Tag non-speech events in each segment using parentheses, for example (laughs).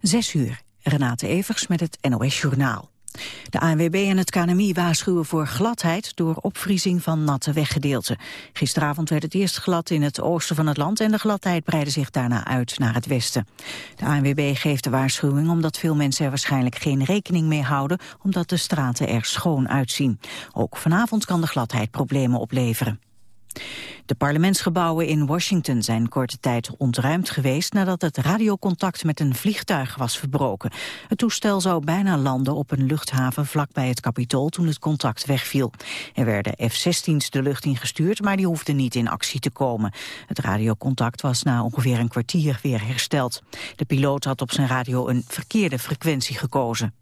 Zes uur. Renate Evers met het NOS Journaal. De ANWB en het KNMI waarschuwen voor gladheid door opvriezing van natte weggedeelten. Gisteravond werd het eerst glad in het oosten van het land en de gladheid breidde zich daarna uit naar het westen. De ANWB geeft de waarschuwing omdat veel mensen er waarschijnlijk geen rekening mee houden omdat de straten er schoon uitzien. Ook vanavond kan de gladheid problemen opleveren. De parlementsgebouwen in Washington zijn korte tijd ontruimd geweest nadat het radiocontact met een vliegtuig was verbroken. Het toestel zou bijna landen op een luchthaven vlakbij het Capitool toen het contact wegviel. Er werden F-16's de lucht ingestuurd, maar die hoefden niet in actie te komen. Het radiocontact was na ongeveer een kwartier weer hersteld. De piloot had op zijn radio een verkeerde frequentie gekozen.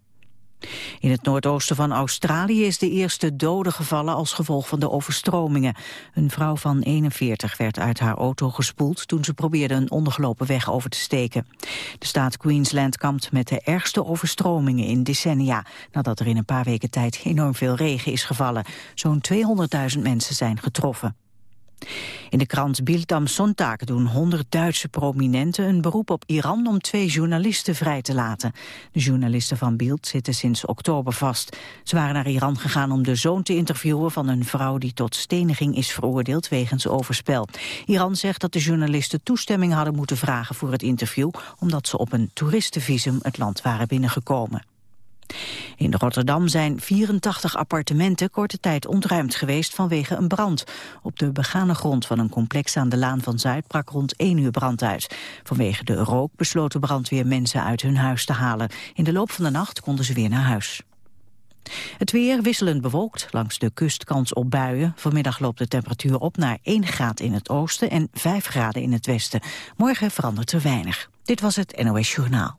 In het noordoosten van Australië is de eerste dode gevallen als gevolg van de overstromingen. Een vrouw van 41 werd uit haar auto gespoeld toen ze probeerde een ondergelopen weg over te steken. De staat Queensland kampt met de ergste overstromingen in decennia, nadat er in een paar weken tijd enorm veel regen is gevallen. Zo'n 200.000 mensen zijn getroffen. In de krant Bild am Sonntag doen honderd Duitse prominenten een beroep op Iran om twee journalisten vrij te laten. De journalisten van Bild zitten sinds oktober vast. Ze waren naar Iran gegaan om de zoon te interviewen van een vrouw die tot steniging is veroordeeld wegens overspel. Iran zegt dat de journalisten toestemming hadden moeten vragen voor het interview, omdat ze op een toeristenvisum het land waren binnengekomen. In Rotterdam zijn 84 appartementen korte tijd ontruimd geweest vanwege een brand. Op de begane grond van een complex aan de Laan van Zuid brak rond 1 uur brand uit. Vanwege de rook besloot de brandweer mensen uit hun huis te halen. In de loop van de nacht konden ze weer naar huis. Het weer wisselend bewolkt, langs de kust kans op buien. Vanmiddag loopt de temperatuur op naar 1 graad in het oosten en 5 graden in het westen. Morgen verandert er weinig. Dit was het NOS Journaal.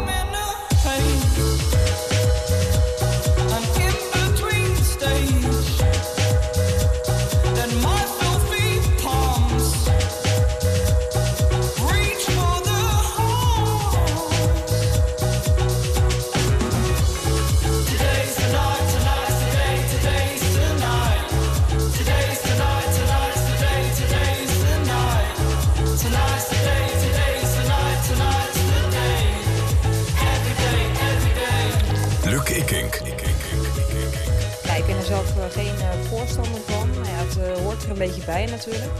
Beetje bij natuurlijk.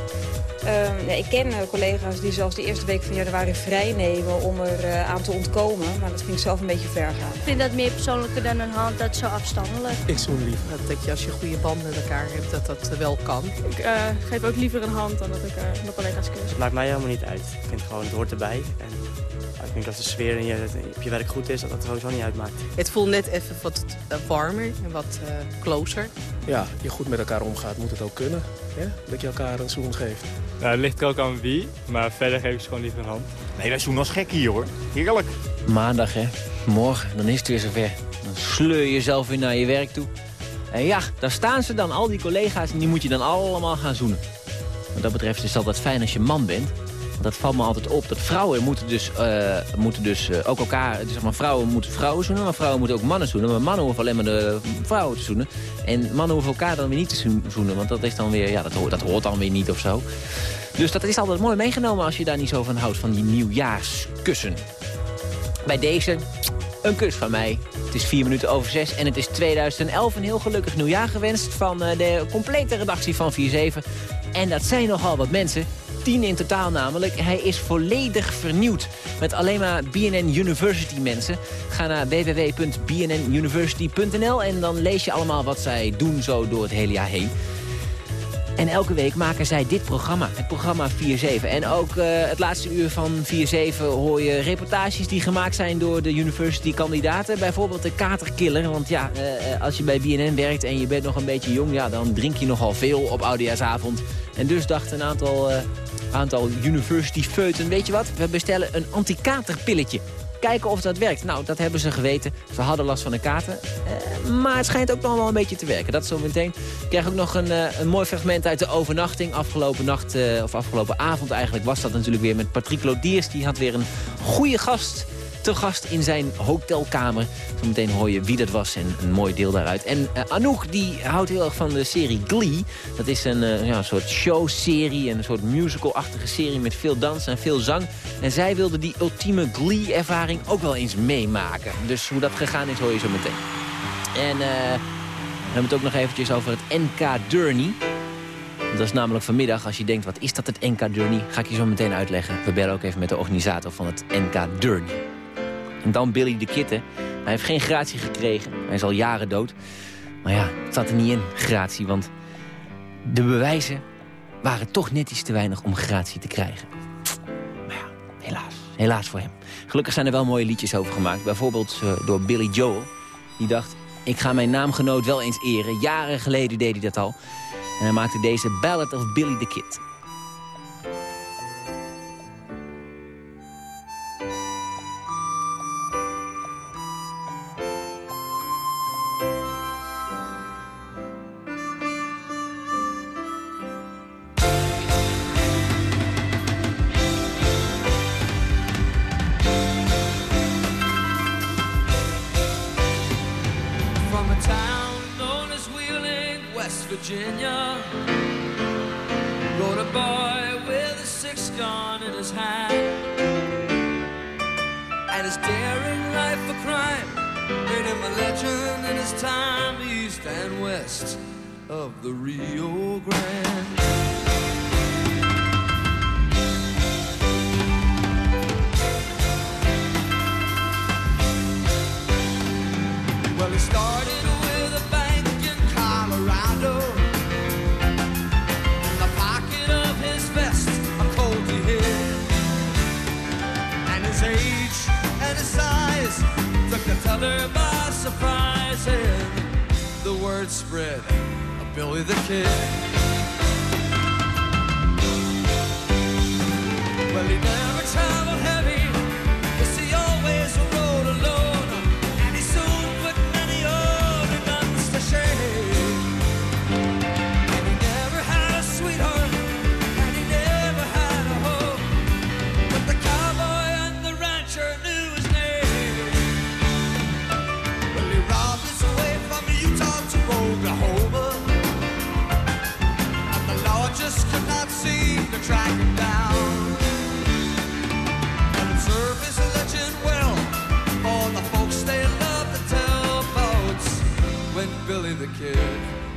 Ehm, ja, ik ken uh, collega's die zelfs de eerste week van januari vrij nemen om er uh, aan te ontkomen. Maar dat vind ik zelf een beetje ver gaan. Ik vind dat meer persoonlijker dan een hand, dat zo afstandelijk. Ik zoen liever. Dat je als je goede band met elkaar hebt, dat dat wel kan. Ik uh, geef ook liever een hand dan dat ik mijn collega's kus. Het maakt mij helemaal niet uit. Ik vind gewoon, het hoort erbij. En ik denk dat de sfeer in je, op je werk goed is, dat dat sowieso niet uitmaakt. Het voelt net even wat warmer en wat closer. Ja, je goed met elkaar omgaat, moet het ook kunnen. Ja? Dat je elkaar een zoen geeft. Nou, het ligt er ook aan wie, maar verder geef ik ze gewoon liever een hand. Nee, wij zoen als gek hier hoor. Heerlijk. Maandag hè, morgen, dan is het weer zover. Dan sleur je jezelf weer naar je werk toe. En ja, daar staan ze dan, al die collega's, en die moet je dan allemaal gaan zoenen. Wat dat betreft is het altijd fijn als je man bent dat valt me altijd op. Dat vrouwen moeten dus, uh, moeten dus uh, ook elkaar... Zeg maar, vrouwen moeten vrouwen zoenen, maar vrouwen moeten ook mannen zoenen. Maar mannen hoeven alleen maar de vrouwen te zoenen. En mannen hoeven elkaar dan weer niet te zoenen. Want dat is dan weer, ja, dat, hoort, dat hoort dan weer niet of zo. Dus dat is altijd mooi meegenomen als je daar niet zo van houdt, van die nieuwjaarskussen. Bij deze, een kus van mij. Het is vier minuten over zes en het is 2011. Een heel gelukkig nieuwjaar gewenst van uh, de complete redactie van 4-7. En dat zijn nogal wat mensen. Tien in totaal namelijk. Hij is volledig vernieuwd. Met alleen maar BNN University mensen. Ga naar www.bnnuniversity.nl en dan lees je allemaal wat zij doen zo door het hele jaar heen. En elke week maken zij dit programma, het programma 4-7. En ook uh, het laatste uur van 4-7 hoor je reportages die gemaakt zijn door de university-kandidaten. Bijvoorbeeld de katerkiller. Want ja, uh, als je bij BNN werkt en je bent nog een beetje jong... Ja, dan drink je nogal veel op Oudejaarsavond. En dus dachten een aantal, uh, aantal university-feuten... weet je wat, we bestellen een anti-katerpilletje kijken of dat werkt. Nou, dat hebben ze geweten. Ze hadden last van de kater. Uh, maar het schijnt ook nog wel een beetje te werken. Dat zo meteen. Ik krijg ook nog een, uh, een mooi fragment uit de overnachting. Afgelopen nacht, uh, of afgelopen avond eigenlijk, was dat natuurlijk weer met Patrick Lodiers. Die had weer een goede gast te gast in zijn hotelkamer. Zometeen hoor je wie dat was en een mooi deel daaruit. En uh, Anouk die houdt heel erg van de serie Glee. Dat is een, uh, ja, soort showserie, een soort musical-achtige serie met veel dans en veel zang. En zij wilde die ultieme Glee-ervaring ook wel eens meemaken. Dus hoe dat gegaan is hoor je zo meteen. En uh, we hebben het ook nog eventjes over het NK Journey. Dat is namelijk vanmiddag, als je denkt, wat is dat het NK Journey? Ga ik je zo meteen uitleggen. We bellen ook even met de organisator van het NK Journey. En dan Billy de Kitten. Hij heeft geen gratie gekregen. Hij is al jaren dood. Maar ja, het zat er niet in, gratie. Want de bewijzen waren toch net iets te weinig om gratie te krijgen. Maar ja, helaas. Helaas voor hem. Gelukkig zijn er wel mooie liedjes over gemaakt. Bijvoorbeeld uh, door Billy Joel. Die dacht, ik ga mijn naamgenoot wel eens eren. Jaren geleden deed hij dat al. En hij maakte deze Ballad of Billy the Kid.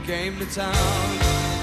Came to town.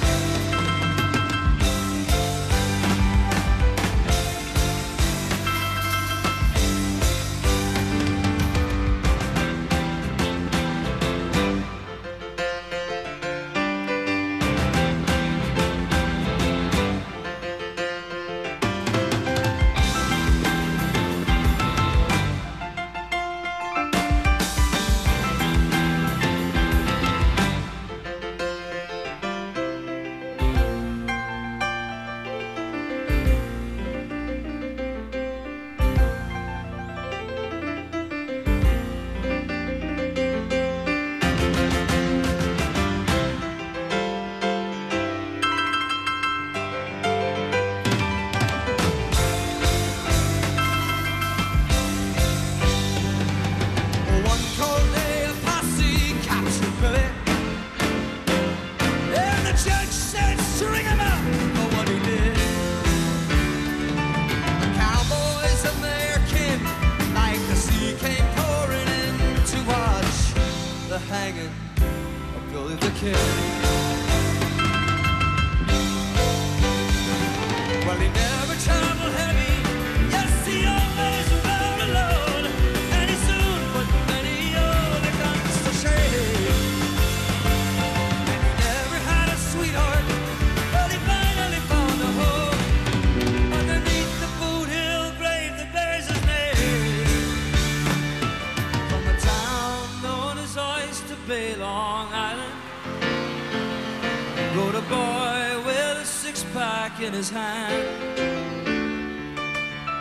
In his hand.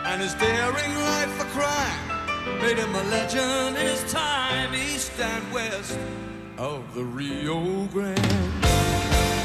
And his daring life for crime made him a legend in his time, east and west of the Rio Grande.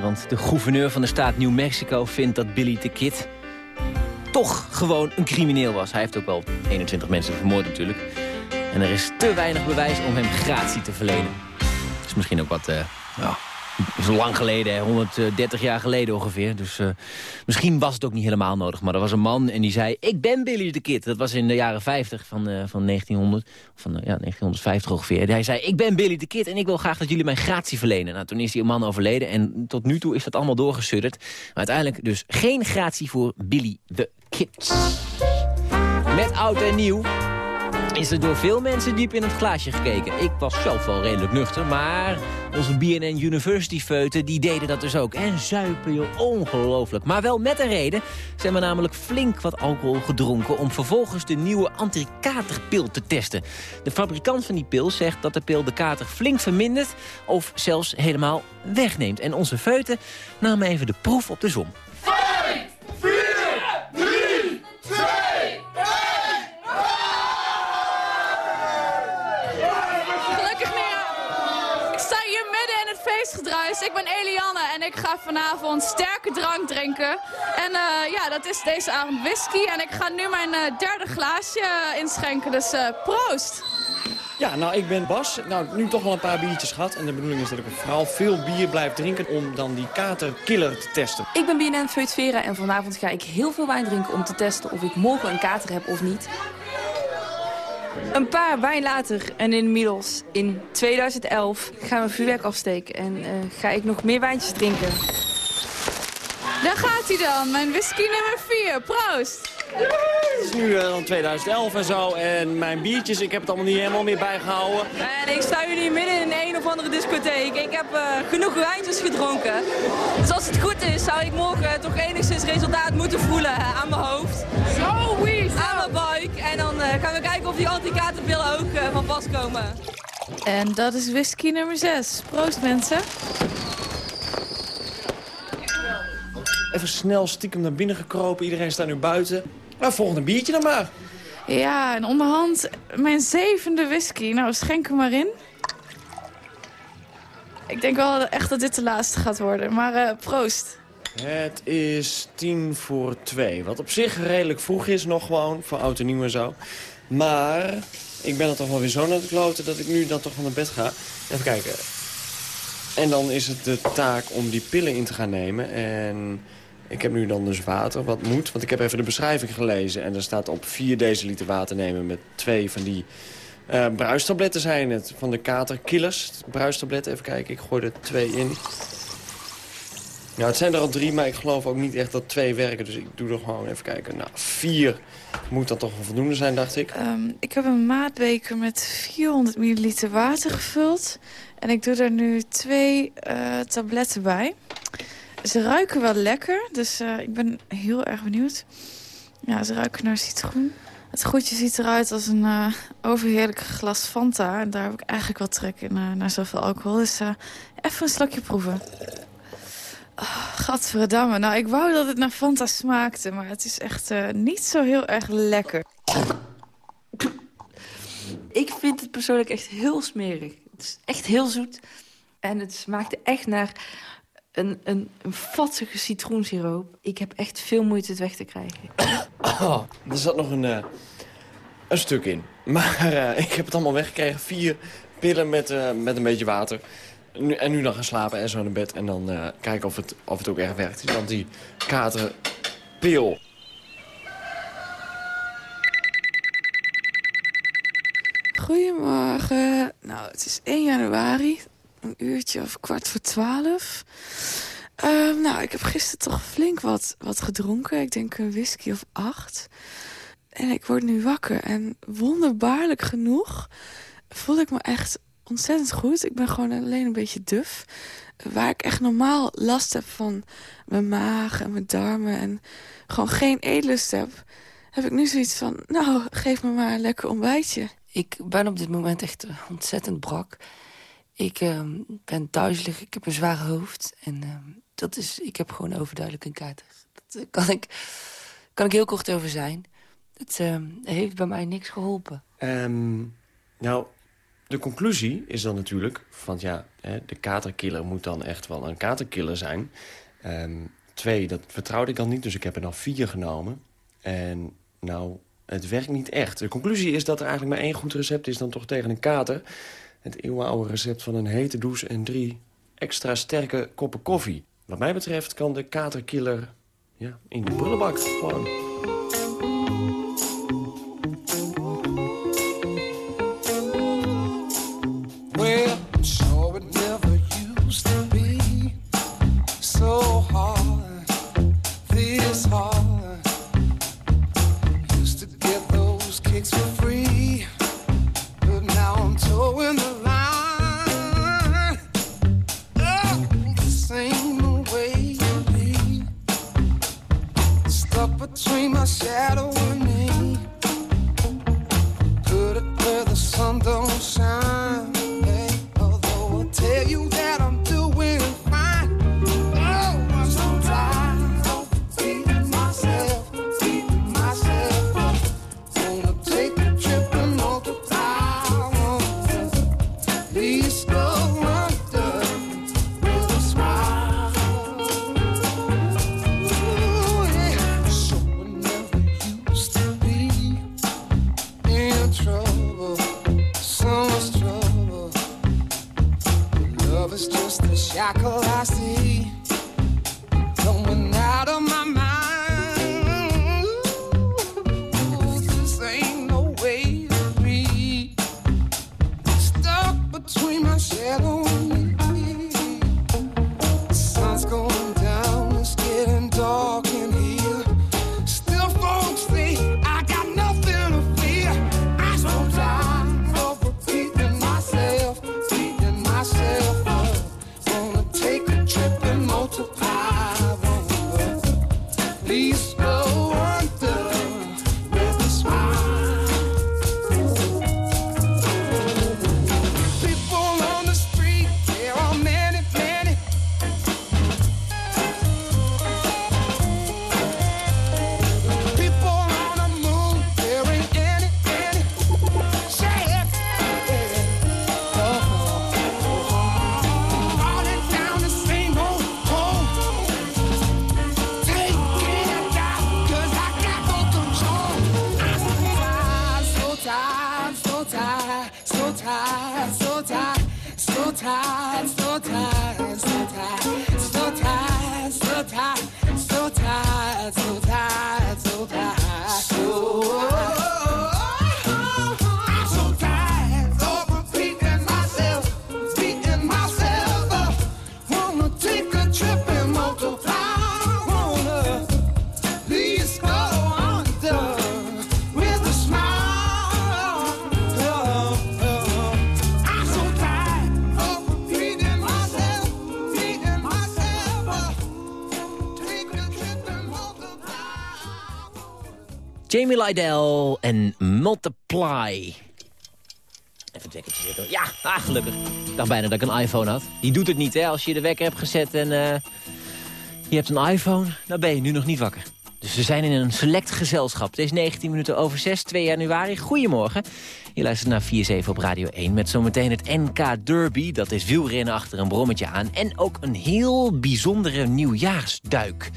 Want de gouverneur van de staat New Mexico vindt dat Billy the Kid toch gewoon een crimineel was. Hij heeft ook wel 21 mensen vermoord natuurlijk. En er is te weinig bewijs om hem gratie te verlenen. Dat is misschien ook wat... eh is lang geleden, hè, 130 jaar geleden ongeveer. Dus eh, misschien was het ook niet helemaal nodig. Maar er was een man en die zei, ik ben Billy the Kid. Dat was in de jaren 50 van, eh, van 1900, van eh, ja, 1950 ongeveer. Hij zei, ik ben Billy the Kid en ik wil graag dat jullie mij gratie verlenen. Nou, toen is die man overleden en tot nu toe is dat allemaal doorgesudderd. Maar uiteindelijk dus geen gratie voor Billy the Kid. Met oud en nieuw is er door veel mensen diep in het glaasje gekeken. Ik was zelf wel redelijk nuchter, maar onze BNN University feuten die deden dat dus ook. En zuipen joh, ongelooflijk. Maar wel met een reden. Ze hebben namelijk flink wat alcohol gedronken... om vervolgens de nieuwe anti-katerpil te testen. De fabrikant van die pil zegt dat de pil de kater flink vermindert... of zelfs helemaal wegneemt. En onze feuten namen even de proef op de som. Gelukkig meer. Ik sta hier midden in het feestgedruis. Ik ben Eliane en ik ga vanavond sterke drank drinken. En eh, ja, dat is deze avond whisky. En ik ga nu mijn eh, derde glaasje eh, inschenken. Dus eh, proost. Ja, nou, ik ben Bas. Nou, nu toch wel een paar biertjes gehad. En de bedoeling is dat ik vooral veel bier blijf drinken om dan die katerkiller te testen. Ik ben BNN Feut Vera en vanavond ga ik heel veel wijn drinken om te testen of ik morgen een kater heb of niet. Een paar wijn later en inmiddels in 2011 gaan we vuurwerk afsteken en eh, ga ik nog meer wijntjes drinken. Daar gaat hij dan, mijn whisky nummer 4. Proost. Het is nu eh, dan 2011 en zo. En mijn biertjes, ik heb het allemaal niet helemaal meer bijgehouden. En ik sta hier midden in een of andere discotheek. Ik heb eh, genoeg wijntjes gedronken. Dus als het goed is, zou ik morgen toch enigszins resultaat moeten voelen aan mijn hoofd. Zo, wie? Aan En dan eh, gaan we kijken of die anti-katerpillen ook eh, van pas komen. En dat is whisky nummer 6. Proost mensen. Even snel stiekem naar binnen gekropen. Iedereen staat nu buiten. Nou, volgende biertje dan maar. Ja, en onderhand mijn zevende whisky. Nou, schenk hem maar in. Ik denk wel echt dat dit de laatste gaat worden. Maar eh, proost. Het is tien voor twee. Wat op zich redelijk vroeg is nog gewoon. Voor oud en nieuw en zo. Maar ik ben er toch wel weer zo naar de kloten dat ik nu dan toch van naar bed ga. Even kijken. En dan is het de taak om die pillen in te gaan nemen. En ik heb nu dan dus water, wat moet. Want ik heb even de beschrijving gelezen. En er staat op 4 deciliter water nemen met twee van die eh bruistabletten zijn het. Van de katerkillers. Bruistabletten, even kijken. Ik gooi er twee in. Nou, het zijn er al drie, maar ik geloof ook niet echt dat twee werken. Dus ik doe er gewoon even kijken. Nou, vier moet dat toch wel voldoende zijn, dacht ik. Ehm, ik heb een maatbeker met 400 milliliter water gevuld. En ik doe er nu twee eh, tabletten bij. Ze ruiken wel lekker, dus eh, ik ben heel erg benieuwd. Ja, ze ruiken naar citroen. Het goedje ziet eruit als een eh, overheerlijk glas Fanta. En daar heb ik eigenlijk wel trek in, naar zoveel alcohol. Dus even een slokje proeven. Oh, gadverdamme. Nou, ik wou dat het naar Fanta smaakte, maar het is echt eh, niet zo heel erg lekker. Ik vind het persoonlijk echt heel smerig. Het is echt heel zoet. En het smaakte echt naar een, een, een vatsige citroensiroop. Ik heb echt veel moeite het weg te krijgen. Oh, (coughs) er zat nog een, eh, een stuk in. Maar eh, ik heb het allemaal weggekregen. Vier pillen met, eh, met een beetje water. Nu, en nu dan gaan slapen en zo naar bed. En dan eh, kijken of het, of het ook echt werkt. Want die katerpil... Goedemorgen. Nou, het is 1 januari. Een uurtje of kwart voor twaalf. Ehm, nou, ik heb gisteren toch flink wat, wat gedronken. Ik denk een whisky of acht. En ik word nu wakker. En wonderbaarlijk genoeg voel ik me echt ontzettend goed. Ik ben gewoon alleen een beetje duf. Waar ik echt normaal last heb van mijn maag en mijn darmen... en gewoon geen eetlust heb... heb ik nu zoiets van, nou, geef me maar een lekker ontbijtje. Ik ben op dit moment echt eh, ontzettend brak. Ik ehm, ben duizelig, ik heb een zware hoofd. En ehm, dat is, ik heb gewoon overduidelijk een kater. Dat eh, kan ik, kan ik heel kort over zijn. Het ehm, heeft bij mij niks geholpen. Ehm, nou, De conclusie is dan natuurlijk, van ja, de katerkiller moet dan echt wel een katerkiller zijn. Ehm, twee, dat vertrouwde ik dan niet, dus ik heb er dan vier genomen. En nou, het werkt niet echt. De conclusie is dat er eigenlijk maar één goed recept is dan toch tegen een kater. Het eeuwenoude recept van een hete douche en drie extra sterke koppen koffie. Wat mij betreft kan de katerkiller ja, in de prullenbak gewoon. Lydell en Multiply. Even het wekkertje door. Ja, ah, gelukkig. Ik dacht bijna dat ik een iPhone had. Die doet het niet, hè. Als je de wekker hebt gezet en eh, je hebt een iPhone... dan ben je nu nog niet wakker. Dus we zijn in een select gezelschap. Het is 19 minuten over 6, 2 januari. Goedemorgen. Je luistert naar 4-7 op Radio 1 met zometeen het NK Derby. Dat is wielrennen achter een brommetje aan. En ook een heel bijzondere nieuwjaarsduik.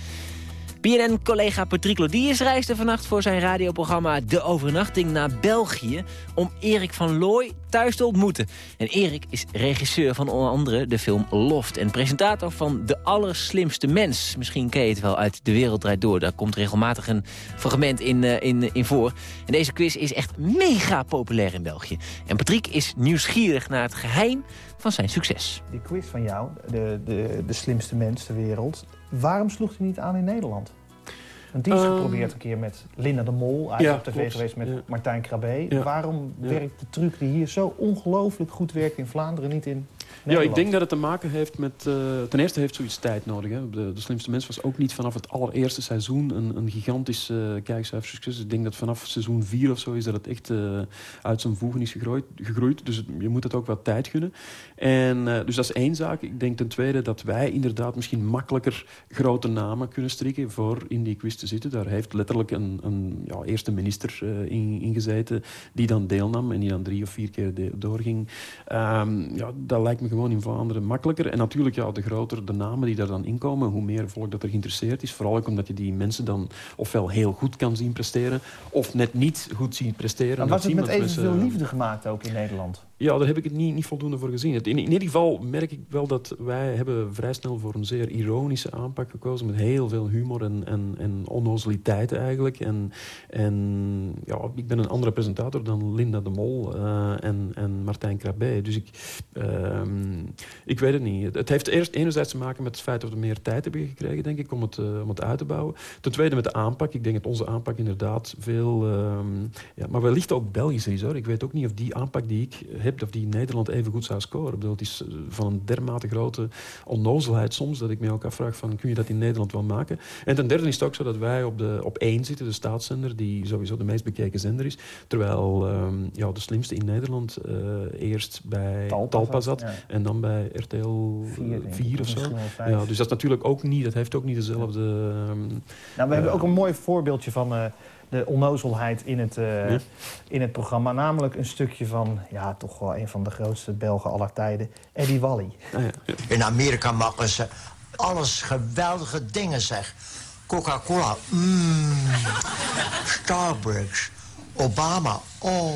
BNN-collega Patrick Lodiers reisde vannacht voor zijn radioprogramma De Overnachting naar België... om Erik van Looy thuis te ontmoeten. En Erik is regisseur van onder andere de film Loft... en presentator van De Allerslimste Mens. Misschien ken je het wel uit De Wereld Draait Door. Daar komt regelmatig een fragment in, eh, in, in voor. En deze quiz is echt mega populair in België. En Patrick is nieuwsgierig naar het geheim van zijn succes. Die quiz van jou, de, de, de slimste mens ter wereld... waarom sloeg hij niet aan in Nederland? Want die is Ehm, geprobeerd een keer met Linda de Mol. Hij is ja, op tv klopt. geweest met Ja. Martijn Krabbe. Ja. Waarom Ja. werkt de truc die hier zo ongelooflijk goed werkt in Vlaanderen niet in Nederland? ik denk dat het te maken heeft met... eh, ten eerste heeft zoiets tijd nodig. Hè. De, de Slimste Mens was ook niet vanaf het allereerste seizoen... een, een gigantisch eh kijkcijfersucces. Ik denk dat vanaf seizoen 4 of zo is dat het echt eh, uit zijn voegen is gegroeid. gegroeid. Dus het- je moet het ook wat tijd gunnen. En, dus dat is één zaak. Ik denk ten tweede dat wij inderdaad misschien makkelijker grote namen kunnen strikken voor in die quiz te zitten. Daar heeft letterlijk een, een ja, eerste minister in, in gezeten die dan deelnam en die dan drie of vier keer de- doorging. Ehm, ja, dat lijkt me gewoon in Vlaanderen makkelijker. En natuurlijk, ja, de groter de namen die daar dan inkomen, hoe meer volk dat er geïnteresseerd is. Vooral ook omdat je die mensen dan ofwel heel goed kan zien presteren, of net niet goed zien presteren. Maar was het met mensen- evenveel liefde gemaakt ook in Nederland? Ja, daar heb ik het niet, niet voldoende voor gezien. In, ieder geval merk ik wel dat wij hebben vrij snel voor een zeer ironische aanpak gekozen. Met heel veel humor en, en, en eigenlijk. En, en ja, ik ben een andere presentator dan Linda de Mol eh, en, en Martijn Krabbe. Dus ik, ehm, ik weet het niet. Het, het heeft eerst enerzijds te maken met het feit dat we meer tijd hebben gekregen, denk ik, om het, eh, om het uit te bouwen. Ten tweede met de aanpak. Ik denk dat onze aanpak inderdaad veel... ehm, ja, maar wellicht ook Belgisch is, hoor. Ik weet ook niet of die aanpak die ik heb, of die in Nederland even goed zou scoren. Ik bedoel, het is eh, van een dermate grote onnozelheid soms, dat ik me ook afvraag van, kun je dat in Nederland wel maken? En ten derde is het ook zo dat wij op, de, op één zitten, de staatszender, die sowieso de meest bekeken zender is. Terwijl ehm, ja, de slimste in Nederland eh, eerst bij Talpa Talpa, zat, ja. en dan bij RTL Vier, denk ik, 4 of zo. Ja, dus dat is natuurlijk ook niet, dat heeft ook niet dezelfde... ehm, Nou, we hebben eh, ook een mooi voorbeeldje van de onnozelheid in het, eh, Ja. in het programma. Namelijk een stukje van, ja, toch wel een van de grootste Belgen aller tijden, Eddie Wally. In Amerika maken ze alles geweldige dingen, zeg. Coca-Cola, mmm. Starbucks, Obama, oh,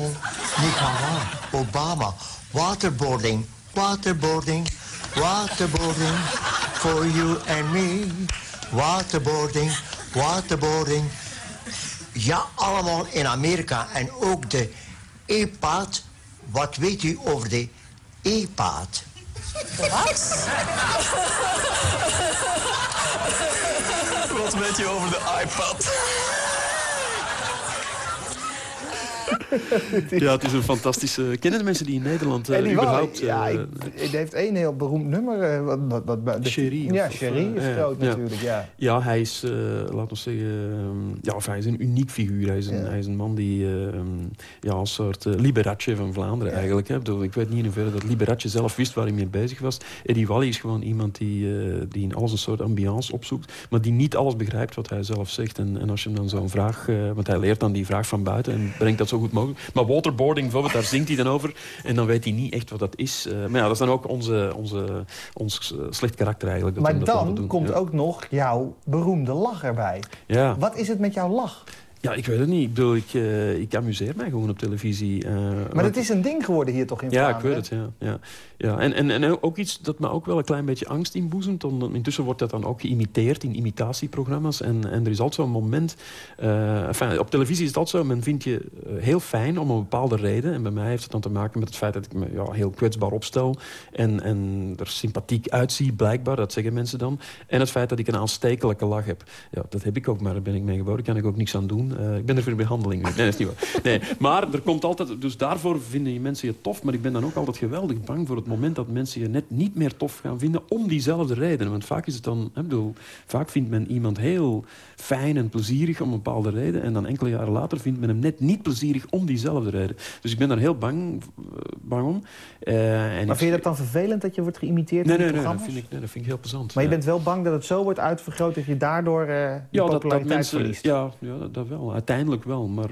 Nicaragua, Obama. Waterboarding, waterboarding, waterboarding. For you and me. Waterboarding, waterboarding. Ja, allemaal in Amerika. En ook de e-paad. Wat weet u over de e-paad? Wat? Wat weet je over de iPad? (laughs) ja, het is een fantastische... Kennen de mensen die in Nederland eh, überhaupt... ja, eh, ik, hij heeft één heel beroemd nummer. eh, wat, wat, wat, de- Sherry. Ja, of, is eh, groot natuurlijk, ja. Ja, hij is, eh laten we zeggen, ehm, ja, of hij is een uniek figuur. Hij is een, hij is een man die ehm, ja, een soort eh, Liberace van Vlaanderen eigenlijk. Hè. Ik weet niet in hoeverre dat Liberace zelf wist waar hij mee bezig was. Eddie Wally is gewoon iemand die, eh, die in alles een soort ambiance opzoekt, maar die niet alles begrijpt wat hij zelf zegt. En, en als je hem dan zo'n vraag, eh, want hij leert dan die vraag van buiten en brengt dat zo goed mogelijk. Maar waterboarding bijvoorbeeld, daar zingt hij dan over en dan weet hij niet echt wat dat is. Eh, maar ja, dat is dan ook onze, onze, ons eh, slecht karakter eigenlijk. dat Maar dan komt Ja. ook nog jouw beroemde lach erbij. Ja. Wat is het met jouw lach? Ja, ik weet het niet. Ik bedoel, ik, eh, ik amuseer mij gewoon op televisie. Maar het is een ding geworden hier toch in Ja, ik Vlaanderen? weet het, ja. ja, ja. En, en, en ook iets dat me ook wel een klein beetje angst inboezemt. omdat Intussen wordt dat dan ook geïmiteerd in imitatieprogramma's. En, en er is altijd zo'n moment... eh, enfin, op televisie is het altijd zo, men vindt je eh, heel fijn om een bepaalde reden. En bij mij heeft het dan te maken met het feit dat ik me ja, heel kwetsbaar opstel. En, en er sympathiek uitzie, blijkbaar. Dat zeggen mensen dan. En het feit dat ik een aanstekelijke lach heb. Ja, dat heb ik ook, maar daar ben ik mee geboren. Daar kan ik ook niks aan doen. Eh, ik ben er voor de behandeling. Nee, dat is niet waar. Nee, maar er komt altijd... Dus daarvoor vinden je mensen je tof. Maar ik ben dan ook altijd geweldig bang voor het moment dat mensen je net niet meer tof gaan vinden om diezelfde redenen. Want vaak is het dan... Ik bedoel, vaak vindt men iemand heel fijn en plezierig om een bepaalde reden. En dan enkele jaren later vindt men hem net niet plezierig om diezelfde reden. Dus ik ben daar heel bang, eh, bang om. Eh, en Maar vind je dat dan vervelend dat je wordt geïmiteerd Nee, in nee, nee, dat vind, ik, nee, dat vind ik heel plezant. Maar je bent wel bang dat het zo wordt uitvergroot dat je daardoor je Ja, dat, mensen, verliest? ja, ja dat, dat wel. Uiteindelijk wel. Maar,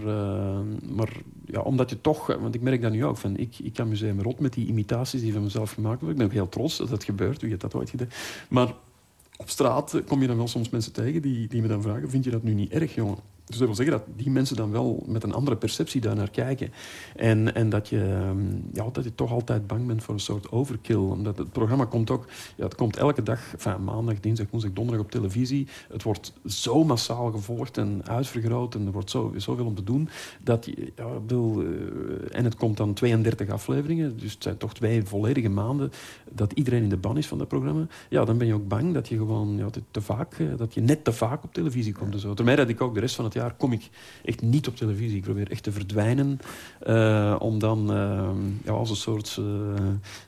maar ja, omdat je toch... Want ik merk dat nu ook. Van, ik, ik amuseer me rot met die imitaties die van mezelf gemaakt worden. Ik ben heel trots dat dat gebeurt. Wie heeft dat ooit gedaan? Maar op straat eh, kom je dan wel soms mensen tegen die, die me dan vragen... Vind je dat nu niet erg, jongen? Dus dat wil zeggen dat die mensen dan wel met een andere perceptie daar naar kijken. En, en dat, je, ehm, ja, dat je toch altijd bang bent voor een soort overkill. Omdat het programma komt ook... Ja, het komt elke dag, enfin, maandag, dinsdag, woensdag, donderdag op televisie. Het wordt zo massaal gevolgd en uitvergroot. En er wordt zo, zoveel om te doen. Dat ja, bedoel, eh, en het komt dan 32 afleveringen. Dus het zijn toch twee volledige maanden dat iedereen in de ban is van dat programma. Ja, dan ben je ook bang dat je gewoon ja, te, te vaak... eh, dat je net te vaak op televisie komt en zo. Terwijl dat ik ook de rest van het jaar kom ik echt niet op televisie. Ik probeer echt te verdwijnen. eh, om dan eh, ja, als een soort, eh,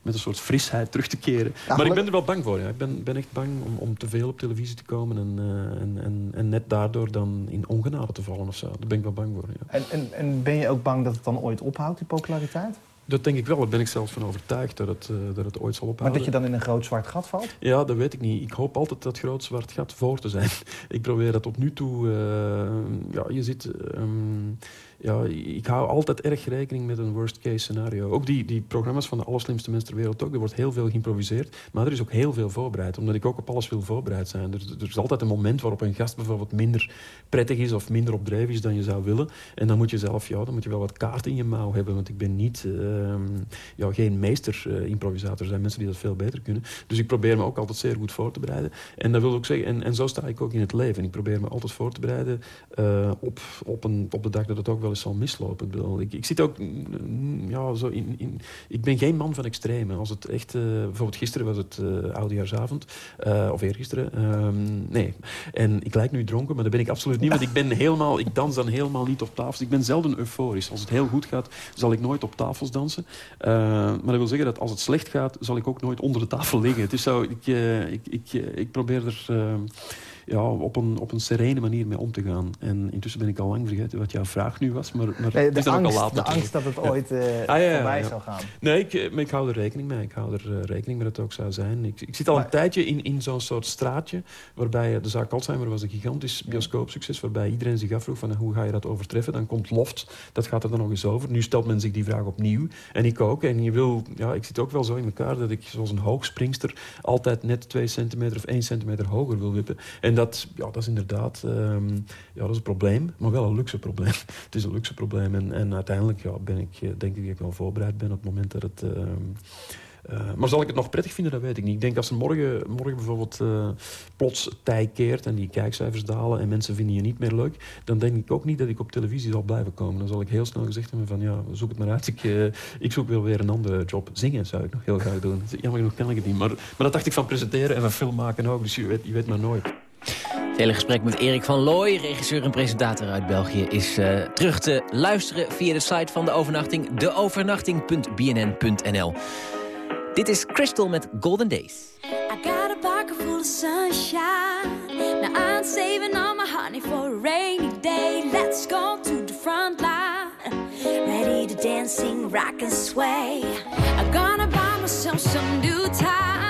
met een soort frisheid terug te keren. maar ik ben er wel bang voor. Ja. Ik ben, ben echt bang om, om te veel op televisie te komen. En, en, en, en net daardoor dan in ongenade te vallen of zo. Daar ben ik wel bang voor. Ja. En, en, en ben je ook bang dat het dan ooit ophoudt, die populariteit? Dat denk ik wel. Daar ben ik zelfs van overtuigd dat het, eh, dat het ooit zal Maar ophouden. dat je dan in een groot zwart gat valt? Ja, dat weet ik niet. Ik hoop altijd dat groot zwart gat voor te zijn. (laughs) ik probeer dat tot nu toe... eh, ja, je zit... ehm, ja, ik hou altijd erg rekening met een worst case scenario. Ook die, die programma's van de allerslimste mensen ter wereld ook. Er wordt heel veel geïmproviseerd. Maar er is ook heel veel voorbereid. Omdat ik ook op alles wil voorbereid zijn. Er, is altijd een moment waarop een gast bijvoorbeeld minder prettig is... of minder op dreef is dan je zou willen. En dan moet je zelf... Ja, dan moet je wel wat kaart in je mouw hebben. Want ik ben niet... ehm, ja, geen meester-improvisator. er zijn mensen die dat veel beter kunnen. Dus ik probeer me ook altijd zeer goed voor te bereiden. En dat wil ook zeggen... En, en zo sta ik ook in het leven. Ik probeer me altijd voor te bereiden... eh, op, op, een, op de dag dat het ook wel eens zal mislopen. Ik, bedoel, ik, ik zit ook... mm, Ja, zo in, in, ik ben geen man van extreme. Als het echt... eh, bijvoorbeeld gisteren was het eh oudejaarsavond. eh, of eergisteren. Ehm, nee. En ik lijk nu dronken, maar dat ben ik absoluut niet. Want ik ben helemaal... Ik dans dan helemaal niet op tafels. Ik ben zelden euforisch. Als het heel goed gaat, zal ik nooit op tafels dansen. Maar dat wil zeggen dat als het slecht gaat, zal ik ook nooit onder de tafel liggen. Het is zo... Ik, ik, ik, ik probeer er... eh, ja, op, een, op een serene manier mee om te gaan. En intussen ben ik al lang vergeten wat jouw vraag nu was. Maar, maar Nee, het de is al angst- laat de angst dat het Ja. ooit, eh, Ah, ja, ja, voorbij ja. zou gaan. Nee, ik, eh, maar ik hou er rekening mee. Ik hou er eh, rekening mee dat het ook zou zijn. Ik, ik zit al een tijdje in, in zo'n soort straatje... waarbij eh, de zaak Alzheimer was een gigantisch bioscoopsucces... waarbij iedereen zich afvroeg van eh, hoe ga je dat overtreffen. Dan komt Loft, dat gaat er dan nog eens over. Nu stelt men zich die vraag opnieuw. En ik ook. En je wil, ja, ik zit ook wel zo in elkaar dat ik zoals een hoogspringster... altijd net twee centimeter of één centimeter hoger wil wippen. En dat, ja, dat is inderdaad ehm, ja, dat is een probleem, maar wel een luxe probleem. (laughs) het is een luxe probleem. En, en uiteindelijk ja, ben ik, eh, denk ik dat ik wel voorbereid ben op het moment dat het... ehm, eh, maar zal ik het nog prettig vinden, dat weet ik niet. Ik denk als er morgen, morgen bijvoorbeeld eh, plots tij keert en die kijkcijfers dalen en mensen vinden je niet meer leuk, dan denk ik ook niet dat ik op televisie zal blijven komen. Dan zal ik heel snel gezegd hebben van ja, zoek het maar uit. Ik, ik zoek wel weer een andere job. Zingen zou ik nog heel graag doen. Jammer genoeg kan ik het niet. Maar, maar dat dacht ik van presenteren en van film maken ook. Dus je weet, je weet maar nooit. Het hele gesprek met Erik van Looy, regisseur en presentator uit België... is eh, terug te luisteren via de site van De Overnachting... deovernachting.bnn.nl. Dit is Crystal met Golden Days. I got a pocket full of sunshine. Now I'm saving all my honey for a rainy day. Let's go to the front line. Ready to dance, sing, rock and sway. I'm gonna buy myself some new time.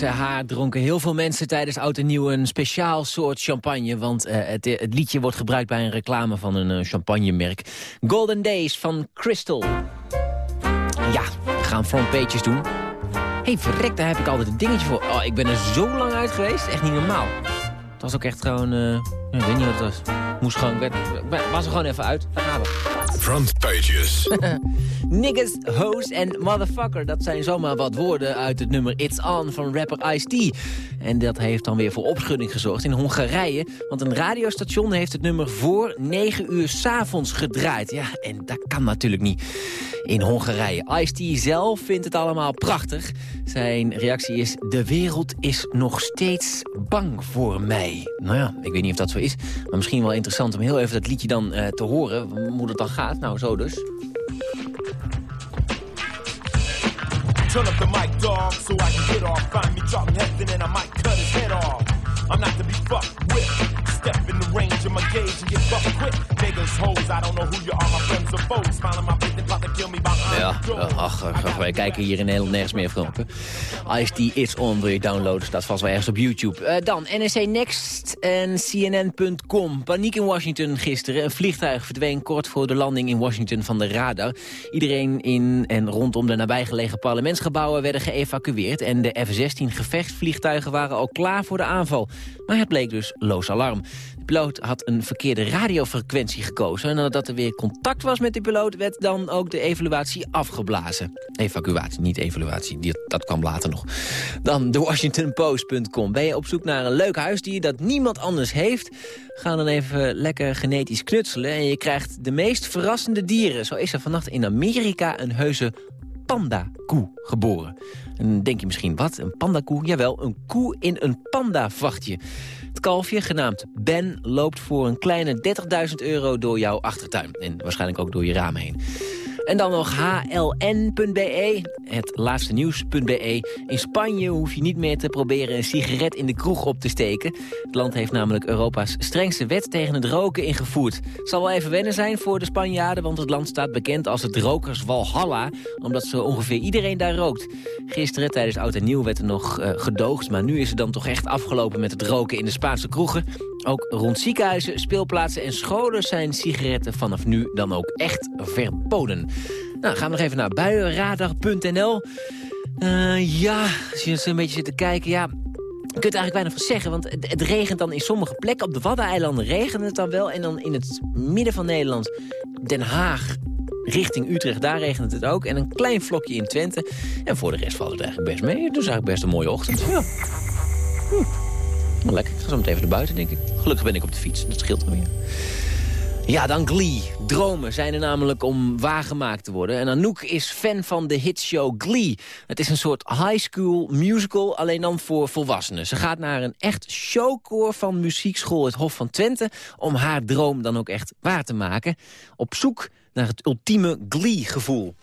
Dankzij haar dronken heel veel mensen tijdens Oud en Nieuw een speciaal soort champagne. Want eh, het, het liedje wordt gebruikt bij een reclame van een eh, champagnemerk. Golden Days van Crystal. Ja, we gaan frontpages doen. Hé, hey, verrek, daar heb ik altijd een dingetje voor. Oh, ik ben er zo lang uit geweest. Echt niet normaal. Het was ook echt gewoon... eh, ik weet niet wat het was. Moest gewoon... werd- was er gewoon even uit. Daar gaan we. Frontpages. Niggas, hoes en motherfucker. Dat zijn zomaar wat woorden uit het nummer It's On van rapper Ice-T. En dat heeft dan weer voor opschudding gezorgd in Hongarije. Want een radiostation heeft het nummer voor 9 uur s'avonds gedraaid. Ja, en dat kan natuurlijk niet in Hongarije. Ice-T zelf vindt het allemaal prachtig. Zijn reactie is, de wereld is nog steeds bang voor mij. Nou ja, ik weet niet of dat zo is. Maar misschien wel interessant om heel even dat liedje dan eh, te horen. Hoe het dan gaat. Nou, zo dus. Turn up the mic, dog, so I can get off. Find me dropping heads and I might cut his head off. I'm not to be fucked with. Step in the of my gauge and get fucked quick. Niggas, hoes, I don't know who you are, my friends or foes. Smiling my face, they plot to kill me behind Ja, eh, ach, ach, wij kijken hier in Nederland nergens meer filmpje. Ice-T It's On wil je downloaden, staat vast wel ergens op YouTube. Eh, dan NRC Next en CNN.com. Paniek in Washington gisteren. Een vliegtuig verdween kort voor de landing in Washington van de radar. Iedereen in en rondom de nabijgelegen parlementsgebouwen werden geëvacueerd. En de F-16 gevechtsvliegtuigen waren al klaar voor de aanval. Maar het bleek dus loos alarm. Piloot had een verkeerde radiofrequentie gekozen. En nadat er weer contact was met de piloot... werd dan ook de evaluatie afgeblazen. Evacuatie, niet evaluatie. Die, dat kwam later nog. Dan de WashingtonPost.com. Ben je op zoek naar een leuk huisdier dat niemand anders heeft? Ga dan even lekker genetisch knutselen... en je krijgt de meest verrassende dieren. Zo is er vannacht in Amerika een heuse pandakoe geboren. En dan denk je misschien, wat, een pandakoe? Jawel, een koe in een pandavachtje. Het kalfje, genaamd Ben, loopt voor een kleine 30.000 euro door jouw achtertuin. En waarschijnlijk ook door je ramen heen. En dan nog hln.be, het laatste nieuws.be. In Spanje hoef je niet meer te proberen een sigaret in de kroeg op te steken. Het land heeft namelijk Europa's strengste wet tegen het roken ingevoerd. Het zal wel even wennen zijn voor de Spanjaarden, want het land staat bekend als het rokers Walhalla, omdat zo ongeveer iedereen daar rookt. Gisteren tijdens Oud en Nieuw werd er nog eh, gedoogd, maar nu is het dan toch echt afgelopen met het roken in de Spaanse kroegen. Ook rond ziekenhuizen, speelplaatsen en scholen zijn sigaretten vanaf nu dan ook echt verboden. Nou, gaan we nog even naar buienradar.nl. Eh, ja, als je een beetje zit te kijken, ja... Je kunt eigenlijk weinig van zeggen, want het, het regent dan in sommige plekken. Op de Waddeneilanden regent het dan wel. En dan in het midden van Nederland, Den Haag, richting Utrecht, daar regent het ook. En een klein vlokje in Twente. En voor de rest valt het eigenlijk best mee. Dus eigenlijk best een mooie ochtend. Ja. Hm. Lekker, ik ga zo meteen even naar buiten, denk ik. Gelukkig ben ik op de fiets, dat scheelt dan weer. Ja, dan Glee. Dromen zijn er namelijk om waargemaakt te worden. En Anouk is fan van de hitshow Glee. Het is een soort high school musical, alleen dan voor volwassenen. Ze gaat naar een echt showkoor van muziekschool het Hof van Twente... om haar droom dan ook echt waar te maken. Op zoek naar het ultieme Glee-gevoel.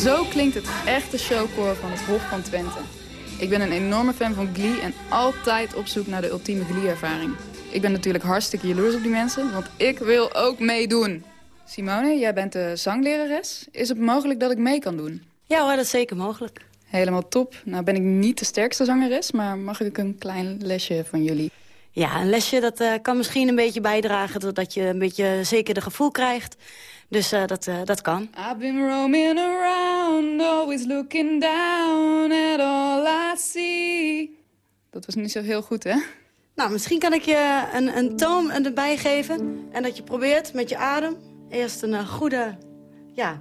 Zo klinkt het echte showcore van het Hof van Twente. Ik ben een enorme fan van Glee en altijd op zoek naar de ultieme Glee-ervaring. Ik ben natuurlijk hartstikke jaloers op die mensen, want ik wil ook meedoen. Simone, jij bent de zanglerares. Is het mogelijk dat ik mee kan doen? Ja hoor, dat is zeker mogelijk. Helemaal top. Nou ben ik niet de sterkste zangeres, maar mag ik een klein lesje van jullie? Ja, een lesje dat eh, kan misschien een beetje bijdragen... doordat je een beetje zeker de gevoel krijgt. Dus eh, dat, eh, dat kan. I've been roaming around, always looking down at all I see. Dat was niet zo heel goed, hè? Nou, misschien kan ik je een, een toon erbij geven. En dat je probeert met je adem eerst een goede, ja,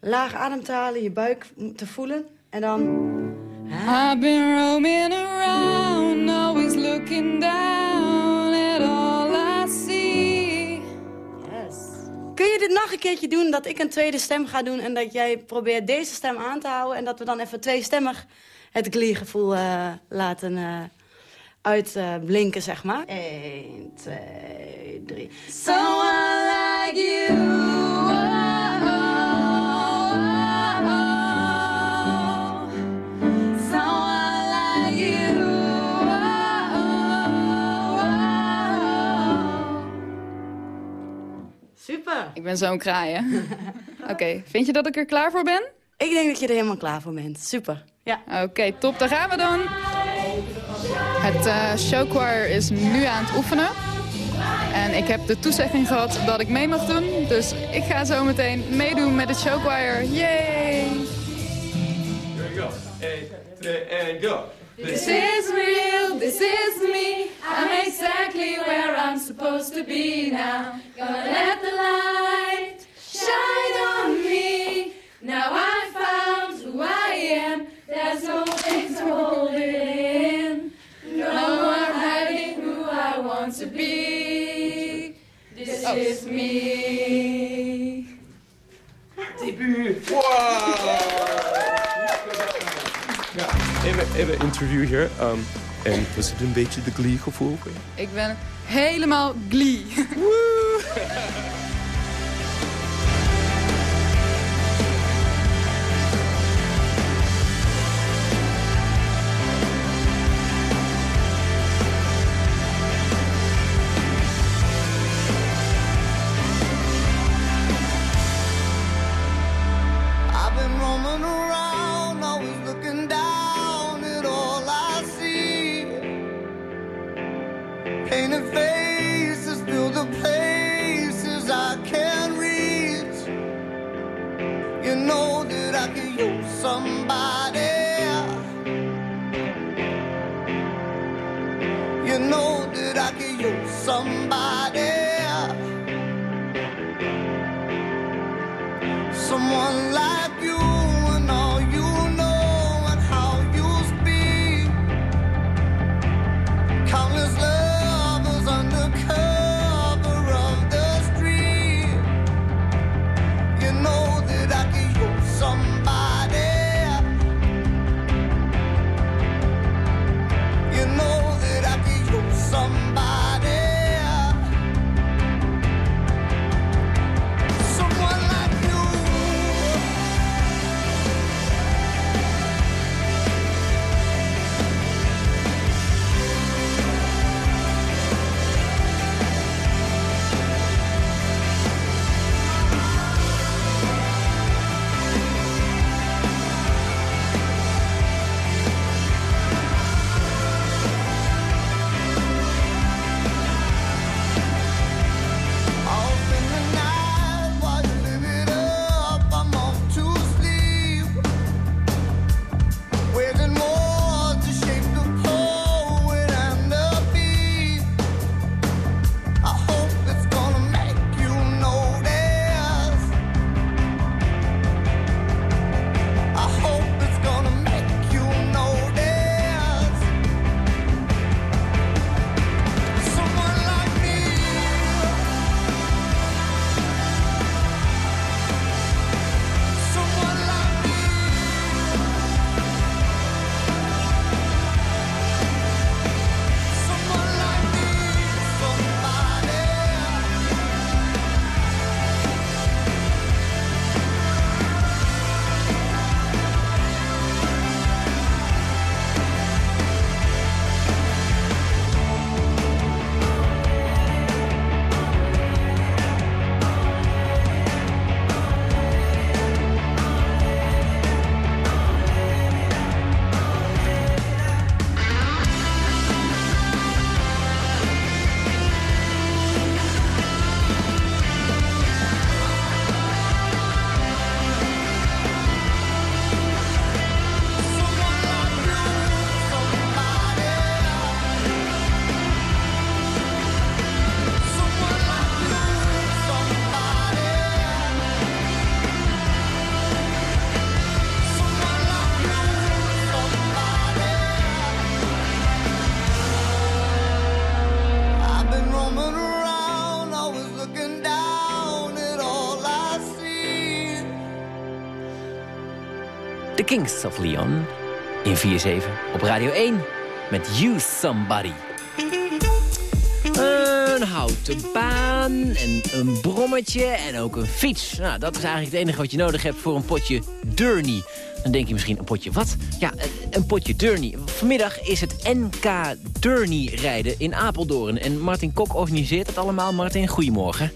laag adem te halen, je buik te voelen. En dan... I've been roaming around, looking down at all I see. Kun je dit nog een keertje doen, dat ik een tweede stem ga doen... en dat jij probeert deze stem aan te houden... en dat we dan even tweestemmig het glee-gevoel eh, laten eh, uitblinken, zeg maar. 1, 2, 3. Someone like you. Super. Ik ben zo'n kraai, hè? (laughs) Oké, vind je dat ik er klaar voor ben? Ik denk dat je er helemaal klaar voor bent. Super. Ja. Oké, top. Daar gaan we dan. Het eh showchoir is nu aan het oefenen. En ik heb de toezegging gehad dat ik mee mag doen. Dus ik ga zo meteen meedoen met het showchoir. Yay! Here we go. 1, 2, and go. This is real, this is me. I'm exactly where I'm supposed to be now. Gonna let the light shine on me. Now I found who I am. There's no things to hold it in. No more hiding who I want to be. This Oh. is me. Debut. Ja, even, even interview hier. Um, en was het een beetje de glee gevoel? Ik ben helemaal glee. I've (laughs) (laughs) The Kings of Leon in 4-7 op Radio 1 met You Somebody. Een houten baan en een brommetje en ook een fiets. Nou, dat is eigenlijk het enige wat je nodig hebt voor een potje Journey. Dan denk je misschien, een potje wat? Ja, een- potje Journey. Vanmiddag is het NK Journey rijden in Apeldoorn. En Martin Kok organiseert het allemaal. Martin, goedemorgen.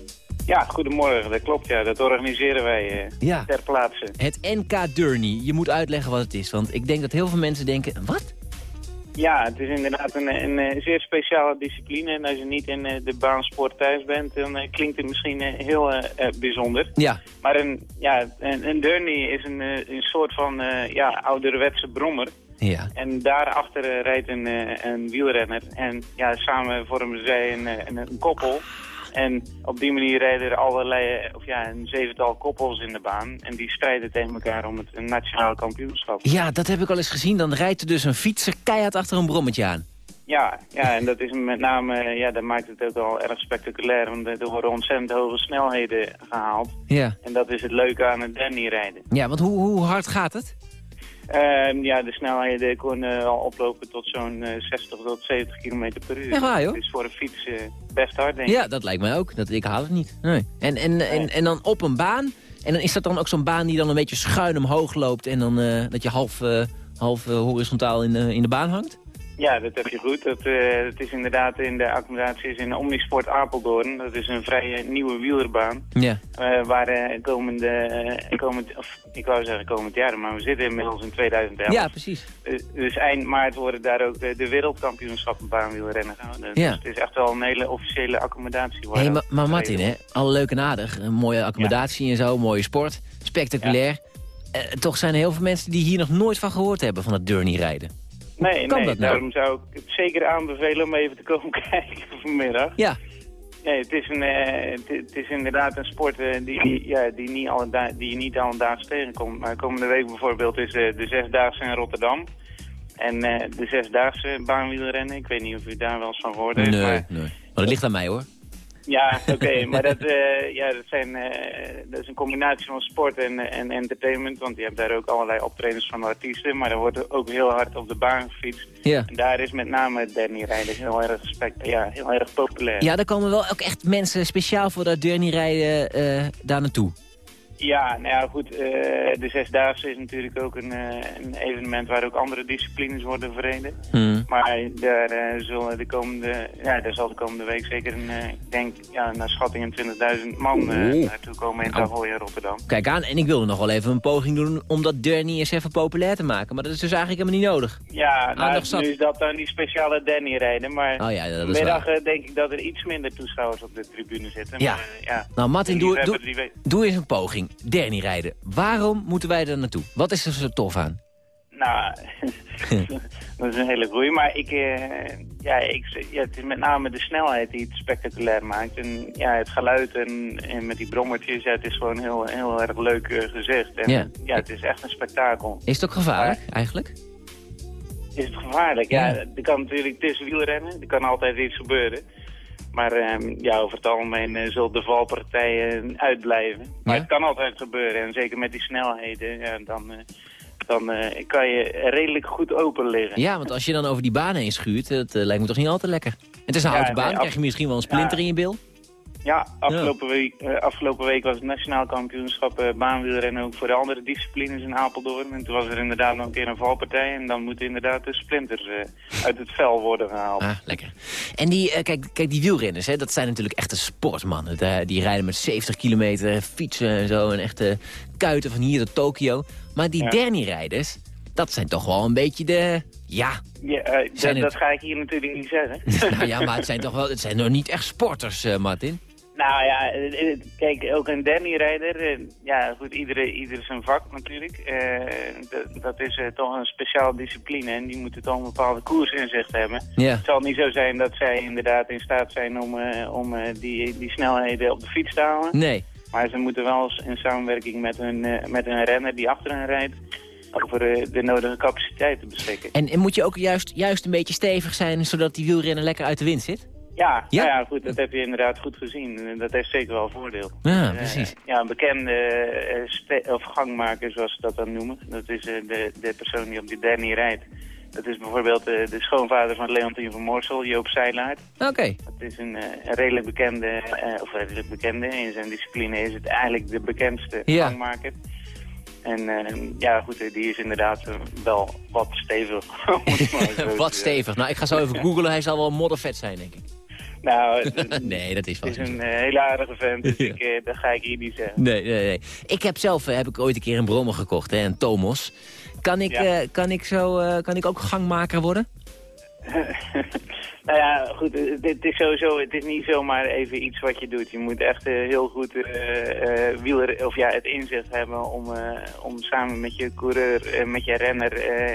Ja, goedemorgen. Dat klopt, ja. Dat organiseren wij eh, Ja. ter plaatse. Het NK Journey. Je moet uitleggen wat het is, want ik denk dat heel veel mensen denken... Wat? Ja, het is inderdaad een, een, eh, zeer speciale discipline. En als je niet in eh, de baansport thuis bent, dan klinkt het misschien heel bijzonder. Ja. Maar een, ja, een, een derny is een, een soort van ja, ouderwetse brommer. Ja. En daarachter rijdt een, een wielrenner. En ja, samen vormen zij een, een, een koppel. En op die manier rijden er allerlei, of ja, een zevental koppels in de baan. En die strijden tegen elkaar om het nationale kampioenschap. Ja, dat heb ik al eens gezien. Dan rijdt er dus een fietser keihard achter een brommetje aan. Ja, ja, en dat is met name, ja, dat maakt het ook wel erg spectaculair. Want er worden ontzettend hoge snelheden gehaald. Ja. En dat is het leuke aan het Danny rijden. Ja, want hoe, hoe hard gaat het? Ehm, ja, de snelheden kunnen al oplopen tot zo'n eh, 60 tot 70 km per uur. Echt waar, joh? Dat is voor een fiets eh, best hard, denk ik. Ja, dat lijkt mij ook. Dat, ik haal het niet. Nee. En, en, en, en dan op een baan. En dan is dat dan ook zo'n baan die dan een beetje schuin omhoog loopt. En dan eh, dat je half, eh, half eh, horizontaal in, de in de baan hangt. Ja, dat heb je goed. Dat, eh, het is inderdaad in de accommodatie is in Omnisport Apeldoorn. Dat is een vrij eh, nieuwe wielerbaan. Ja. eh, waar eh, komende, komend, of, ik wou zeggen komend jaar, maar we zitten inmiddels in 2011. Ja, precies. Dus eind maart worden daar ook de, de wereldkampioenschappen baanwielrennen gehouden. Ja. Dus het is echt wel een hele officiële accommodatie. hey, dat maar, maar Martin, hè, alle leuk en aardig. Een mooie accommodatie en zo, mooie sport. Spectaculair. Toch zijn er heel veel mensen die hier nog nooit van gehoord hebben van het Journey rijden. Nee, kan nee dat nou? daarom zou ik het zeker aanbevelen om even te komen (laughs) kijken vanmiddag. Ja. Nee, het is, een, eh, het, het is inderdaad een sport eh, die, die, ja, die, niet alle die je niet alledaags tegenkomt. Maar komende week bijvoorbeeld is eh, de Zesdaagse in Rotterdam. En de Zesdaagse baanwielrennen, ik weet niet of u daar wel eens van gehoord heeft. Nee, maar nee. Maar dat ligt aan mij, hoor. Ja, oké, (laughs) maar dat, eh, ja, dat, zijn, eh, dat is een combinatie van sport en, en entertainment. Want je hebt daar ook allerlei optredens van artiesten. Maar er wordt ook heel hard op de baan gefietst. Ja. En daar is met name Danny rijden heel erg, spect ja, heel erg populair. Ja, daar komen wel ook echt mensen speciaal voor dat Journey rijden eh, daar naartoe. Ja, nou ja, goed. eh, de Zesdaagse is natuurlijk ook een, eh, een evenement waar ook andere disciplines worden verreden. Hmm. Maar daar, eh, zullen de komende, ja, daar zal de komende week zeker, een, ik denk, ja, naar schatting een 20.000 man naartoe komen in Nou. Tavoy en Rotterdam. Kijk aan, en ik wilde nog wel even een poging doen om dat Journey eens even populair te maken. Maar dat is dus eigenlijk helemaal niet nodig. Ja, nou, zat. nu is dat dan die speciale Danny rijden. Maar Oh ja, dat is eh, denk ik dat er iets minder toeschouwers op de tribune zitten. Ja. Maar, ja. Nou, Martin, doe, doe, doe eens een poging. Journey rijden. Waarom moeten wij er naartoe? Wat is er zo tof aan? Nou, (laughs) dat is een hele goeie. Maar ik, eh, ja, ik, ja, het is met name de snelheid die het spectaculair maakt. En ja, het geluid en, en met die brommertjes, ja, het is gewoon heel, heel erg leuk eh, gezicht. En Ja. ja. het is echt een spektakel. Is het ook gevaarlijk, eigenlijk? Is het gevaarlijk? Ja, er kan natuurlijk tussen wielrennen, er kan altijd iets gebeuren. Maar ehm, ja, over het algemeen eh, zullen de valpartijen uitblijven. Maar het kan altijd gebeuren. En zeker met die snelheden, ja, dan, eh, dan eh, kan je redelijk goed open liggen. Ja, want als je dan over die baan heen schuurt, dat eh, lijkt me toch niet al te lekker. Het is een Ja, houten baan, nee, krijg je misschien wel een splinter in je bil. Ja, afgelopen, Week, eh, afgelopen week was het nationaal kampioenschap eh, baanwielrennen ook voor de andere disciplines in Apeldoorn. En toen was er inderdaad nog een keer een valpartij en dan moeten inderdaad de splinters eh, uit het vel worden gehaald. Ah, lekker. En die, kijk, kijk, die wielrenners, hè, dat zijn natuurlijk echte sportmannen. Da- die rijden met 70 kilometer, fietsen en zo. En echte kuiten van hier tot Tokio. Maar die Ja. Derny-rijders, dat zijn toch wel een beetje de... Ja, Ja, dat, het- dat ga ik hier natuurlijk niet zeggen. (laughs) nou ja, maar het zijn toch wel... Het zijn nog niet echt sporters, Martin. Nou ja, eh, eh, kijk, ook een Danny-rijder, eh, ja goed, iedere, ieder zijn vak natuurlijk. Dat- is toch een speciale discipline en die moeten toch een bepaalde koersinzicht hebben. Ja. Het zal niet zo zijn dat zij inderdaad in staat zijn om, om die, die snelheden op de fiets te houden. Nee. Maar ze moeten wel eens in samenwerking met hun, met hun renner die achter hen rijdt, over de nodige capaciteiten beschikken. En, en moet je ook juist, juist een beetje stevig zijn, zodat die wielrenner lekker uit de wind zit? Ja, Ja? ja? ja, goed, dat heb je inderdaad goed gezien. En Dat heeft zeker wel voordeel. Ja, Eh, precies. ja, een bekende eh, of gangmaker, zoals ze dat dan noemen. Dat is eh, de, de persoon die op die Danny rijdt. Dat is bijvoorbeeld eh, de schoonvader van Leontien van Moorsel, Joop Seilaert. Oké. Dat is een, eh, een redelijk bekende, eh, of redelijk bekende, in zijn discipline is het eigenlijk de bekendste Ja. gangmaker. En eh, ja, goed, eh, die is inderdaad eh, wel wat stevig. (laughs) (laughs) Wat stevig. Nou, ik ga zo even (laughs) googlen. Hij zal wel moddervet zijn, denk ik. (laughs) Nou, het, nee, dat is wel het is een eh, hele aardige vent, dus (laughs) ik, eh, dat ga ik hier niet zeggen. Nee, nee, nee. Ik heb zelf eh, heb ik ooit een keer een brommer gekocht, hè, een Tomos. Kan ik, Ja. kan ik, zo, kan ik ook gangmaker worden? (laughs) Nou ja, goed, dit is sowieso, het is niet zomaar even iets wat je doet. Je moet echt heel goed wieler, of ja, het inzicht hebben om, om samen met je coureur, met je renner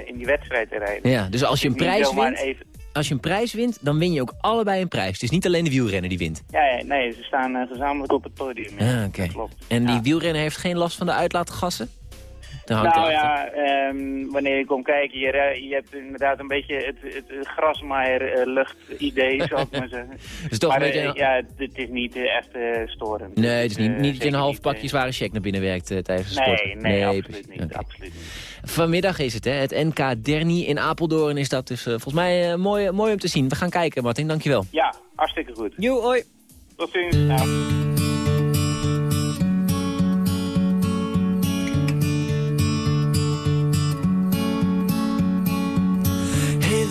in die wedstrijd te rijden. Ja, dus als je een Het prijs wint, even- als je een prijs wint, dan win je ook allebei een prijs. Het is niet alleen de wielrenner die wint. Ja, ja, nee, ze staan eh, gezamenlijk op het podium. Ja, Ah, oké. klopt. En die wielrenner heeft geen last van de uitlaatgassen? Nou ja, ehm, wanneer je komt kijken, je, je hebt inderdaad een beetje het, het, grasmaaier-lucht-idee, zou ik maar zeggen. (laughs) Dus toch maar een beetje eh, ja, het is niet eh, echt eh, storend. Nee, het is niet, Eh, niet dat je een half pakje zware check naar binnen werkt eh, tijdens de Nee, sport. nee, absoluut precies. niet, absoluut niet. Vanmiddag is het, hè? Het NK Derny in Apeldoorn is dat dus eh, volgens mij eh, mooi, mooi om te zien. We gaan kijken, Martin. Dankjewel. Ja, hartstikke goed. Jo, hoi. Tot ziens. Nou.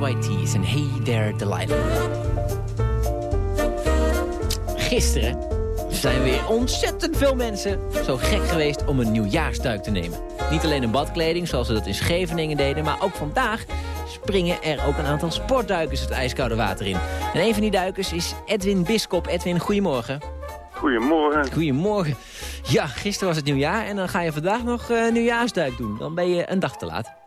En Hey There Delilah. Gisteren zijn weer ontzettend veel mensen zo gek geweest om een nieuwjaarsduik te nemen. Niet alleen in badkleding, zoals ze dat in Scheveningen deden... maar ook vandaag springen er ook een aantal sportduikers het ijskoude water in. En een van die duikers is Edwin Biskop. Edwin, goedemorgen. Goedemorgen. Goedemorgen. Ja, gisteren was het nieuwjaar en dan ga je vandaag nog eh nieuwjaarsduik doen. Dan ben je een dag te laat.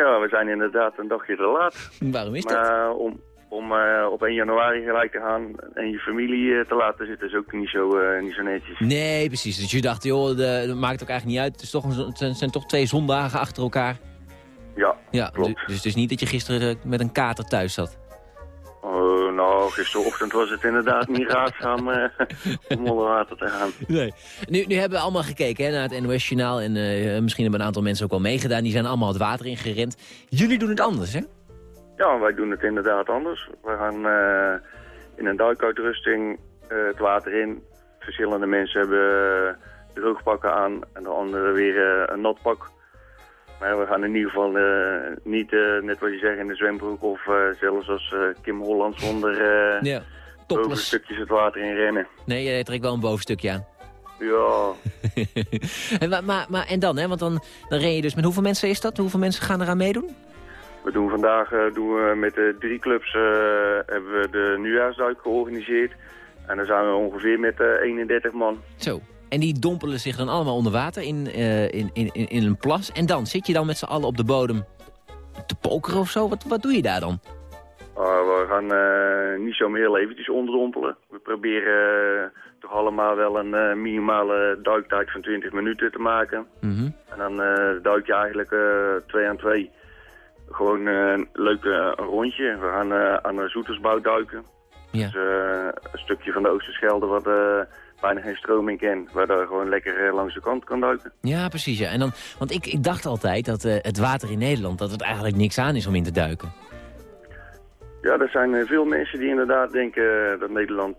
Ja, we zijn inderdaad een dagje te laat. Waarom is dat? Maar eh, om, om eh, op 1 januari gelijk te gaan en je familie eh, te laten zitten is ook niet zo, niet zo netjes. Nee, precies. Dus je dacht, joh, de, dat maakt ook eigenlijk niet uit. Het, is toch een, het zijn, toch twee zondagen achter elkaar. Ja, Ja, du- dus het is niet dat je gisteren met een kater thuis zat. Oh, nou, gisterochtend was het inderdaad niet raadzaam eh, (laughs) om onder water te gaan. Nee. Nu, nu hebben we allemaal gekeken hè, naar het NOS-journaal. En eh, misschien hebben een aantal mensen ook wel meegedaan. Die zijn allemaal het water ingerend. Jullie doen het anders, hè? Ja, wij doen het inderdaad anders. We gaan eh, in een duikuitrusting eh, het water in. Verschillende mensen hebben eh, droogpakken aan en de anderen weer eh, een nat pak. Maar we gaan in ieder geval eh, niet, eh, net wat je zegt, in de zwembroek of eh, zelfs als Kim Holland zonder Ja, topless. stukjes het water in rennen. Nee, jij trekt wel een bovenstukje aan. Ja, (laughs) en, maar, maar, maar, en dan, hè? Want dan, dan ren je dus met hoeveel mensen is dat? Hoeveel mensen gaan eraan meedoen? we doen vandaag doen we met de drie clubs hebben we de nieuwjaarsduik georganiseerd. En dan zijn we ongeveer met eh 31 man. Zo. En die dompelen zich dan allemaal onder water in, eh, in, in, in, een plas. En dan zit je dan met z'n allen op de bodem te pokeren of zo? Wat, wat doe je daar dan? Uh, we gaan eh, niet zo heel eventjes onderdompelen. We proberen eh, toch allemaal wel een minimale duiktijd van 20 minuten te maken. Mhm. En dan duik je eigenlijk twee aan twee. Gewoon een leuk rondje. We gaan aan de Zoetersbouw duiken. Ja. Dus een stukje van de Oosterschelde wat bijna geen stroming kent. Waar je gewoon lekker eh, langs de kant kan duiken. Ja, precies. Ja. En dan, want ik, ik dacht altijd dat eh, het water in Nederland... dat het eigenlijk niks aan is om in te duiken. Ja, er zijn eh, veel mensen die inderdaad denken dat Nederland...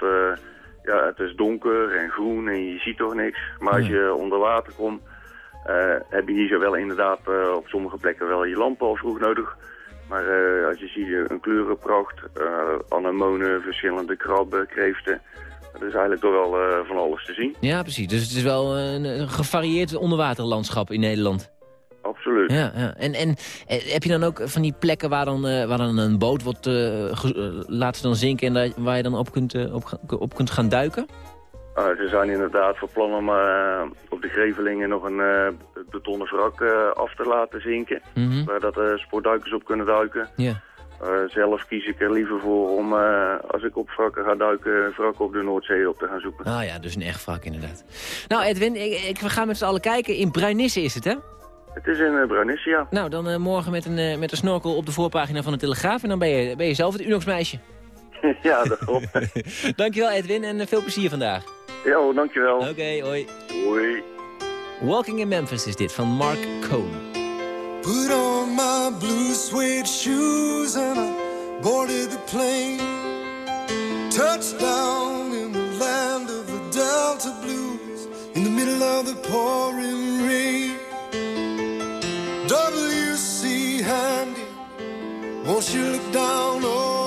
ja, het is donker en groen en je ziet toch niks. Maar als je onder water komt, heb je hier zo wel inderdaad op sommige plekken wel je lampen al vroeg nodig. Maar als je ziet een kleurenpracht, anemonen, verschillende krabben, kreeften. Dat is eigenlijk toch wel eh, van alles te zien. Ja, precies. Dus het is wel een, een gevarieerd onderwaterlandschap in Nederland. Absoluut. Ja, ja. En, en eh, heb je dan ook van die plekken waar dan, eh, waar dan een boot wordt, eh, laten dan zinken... en daar, waar je dan op kunt, op, kunt gaan duiken? Uh, ze zijn inderdaad van plan om op de Grevelingen nog een betonnen wrak af te laten zinken. Mhm. Waar dat sportduikers op kunnen duiken. Ja. Eh, zelf kies ik er liever voor om, eh, als ik op wrakken ga duiken, wrakken op de Noordzee op te gaan zoeken. Ah ja, dus een echt wrak inderdaad. Nou Edwin, ik, ik, we gaan met z'n allen kijken. In Bruinisse is het, hè? Het is in uh, Bruinisse, ja. Nou, dan morgen met een, met een snorkel op de voorpagina van de Telegraaf. En dan ben je, ben je zelf het Unox-meisje. (laughs) ja, dat klopt. (laughs) Dankjewel Edwin en veel plezier vandaag. ja dankjewel. Oké, hoi. Hoi. Walking in Memphis is dit van Mark Cohn. Put on my blue suede shoes and I boarded the plane. Touchdown in the land of the Delta Blues in the middle of the pouring rain. W.C. Handy, won't you look down over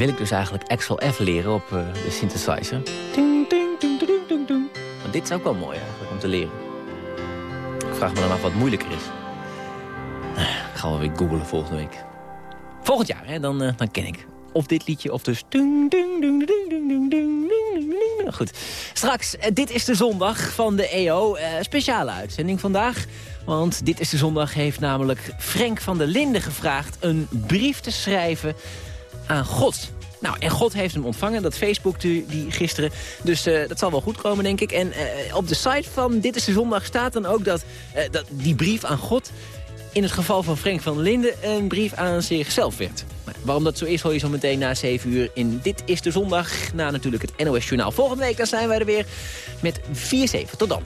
wil ik dus eigenlijk Excel F leren op de synthesizer. Ding, ding, ding, ding, ding, ding. Want dit is ook wel mooi eigenlijk om te leren. Ik vraag me dan af wat moeilijker is. Nou, ik ga wel weer googlen volgende week. Volgend jaar, hè, dan, dan ken ik. Of dit liedje, of dus... Goed. Straks, dit is de zondag van de EO. Speciale uitzending vandaag. Want dit is de zondag heeft namelijk Frank van der Linden gevraagd... een brief te schrijven aan God. Nou, en God heeft hem ontvangen, dat Facebook die die gisteren. Dus eh, dat zal wel goed komen, denk ik. En eh, op de site van Dit is de Zondag staat dan ook dat, eh, dat die brief aan God... in het geval van Frank van Linden een brief aan zichzelf werd. Maar waarom dat zo is, hoor je zo meteen na 7 uur in Dit is de Zondag. Na natuurlijk het NOS Journaal. Volgende week dan zijn wij er weer met 4-7. Tot dan.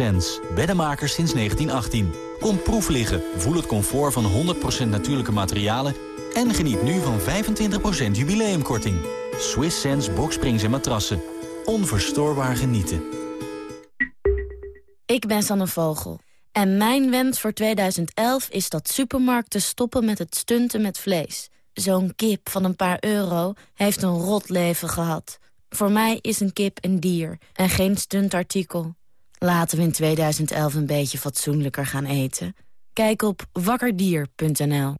Sense, beddenmakers sinds 1918. Kom proef liggen, voel het comfort van 100% natuurlijke materialen... en geniet nu van 25% jubileumkorting. Swiss Sense boksprings en matrassen. Onverstoorbaar genieten. Ik ben Sanne Vogel. En mijn wens voor 2011 is dat supermarkten stoppen met het stunten met vlees. Zo'n kip van een paar euro heeft een rot leven gehad. Voor mij is een kip een dier en geen stuntartikel. Laten we in 2011 een beetje fatsoenlijker gaan eten. Kijk op wakkerdier.nl.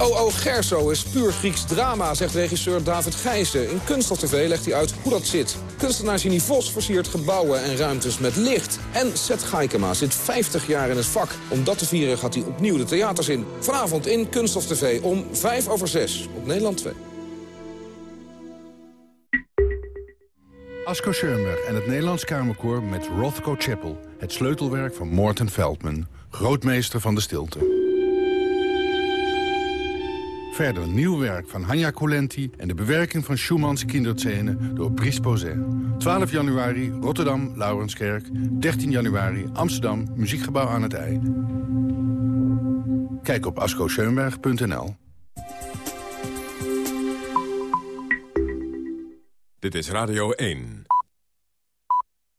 Oh Oh Gerso is puur Grieks drama, zegt regisseur David Gijzen. In Kunststof TV legt hij uit hoe dat zit. Kunstenaar Ginny Vos versiert gebouwen en ruimtes met licht. En Seth Gaikema zit 50 jaar in het vak. Om dat te vieren gaat hij opnieuw de theaters in. Vanavond in Kunststof TV om 5 over 6 op Nederland 2. Asko Schoenberg en het Nederlands Kamerkoor met Rothko Chapel. Het sleutelwerk van Morten Veldman, grootmeester van de stilte. Verder nieuw werk van Hanya Colenti en de bewerking van Schumanns kinderscène door Brice Posay. 12 januari Rotterdam, Laurenskerk. 13 januari Amsterdam, Muziekgebouw aan het IJ. Kijk op ascoscheunberg.nl. Dit is Radio 1.